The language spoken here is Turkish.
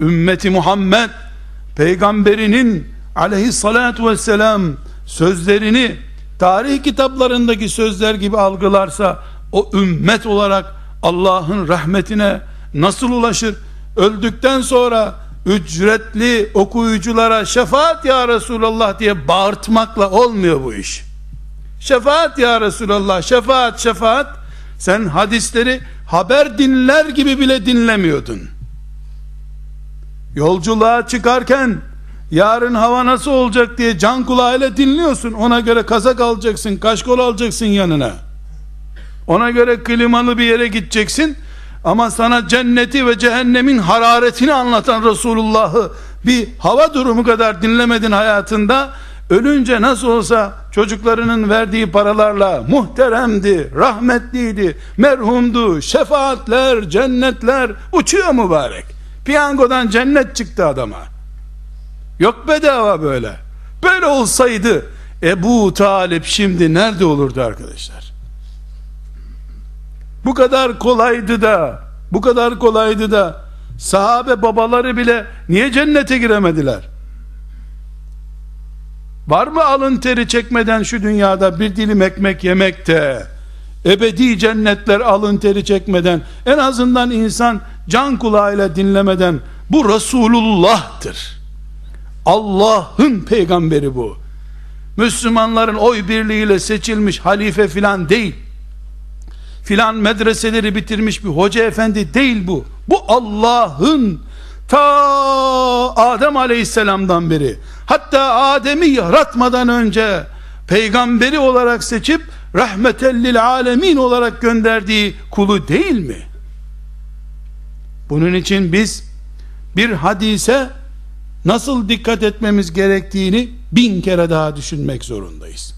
ümmeti Muhammed peygamberinin aleyhissalatu vesselam sözlerini tarih kitaplarındaki sözler gibi algılarsa o ümmet olarak Allah'ın rahmetine nasıl ulaşır? Öldükten sonra ücretli okuyuculara şefaat ya Resulallah diye bağırtmakla olmuyor bu iş. Şefaat ya Resulallah, şefaat, şefaat. Sen hadisleri haber dinler gibi bile dinlemiyordun. Yolculuğa çıkarken yarın hava nasıl olacak diye can kulağıyla dinliyorsun. Ona göre kazak alacaksın, kaşkol alacaksın yanına. Ona göre klimalı bir yere gideceksin. Ama sana cenneti ve cehennemin hararetini anlatan Resulullah'ı bir hava durumu kadar dinlemedin hayatında. Ölünce nasıl olsa çocuklarının verdiği paralarla muhteremdi, rahmetliydi, merhumdu, şefaatler, cennetler uçuyor mübarek. Piyangodan cennet çıktı adama. Yok bedava böyle. Böyle olsaydı Ebu Talip şimdi nerede olurdu arkadaşlar? Bu kadar kolaydı da, bu kadar kolaydı da sahabe babaları bile niye cennete giremediler? Var mı alın teri çekmeden şu dünyada bir dilim ekmek yemekte? Ebedi cennetler alın teri çekmeden en azından insan can kulağıyla dinlemeden bu Resulullah'tır. Allah'ın peygamberi bu. Müslümanların oy birliğiyle seçilmiş halife filan değil. Filan medreseleri bitirmiş bir hoca efendi değil bu. Bu Allah'ın ta Adem aleyhisselamdan beri hatta Adem'i yaratmadan önce peygamberi olarak seçip rahmetellil alemin olarak gönderdiği kulu değil mi? Bunun için biz bir hadise nasıl dikkat etmemiz gerektiğini bin kere daha düşünmek zorundayız.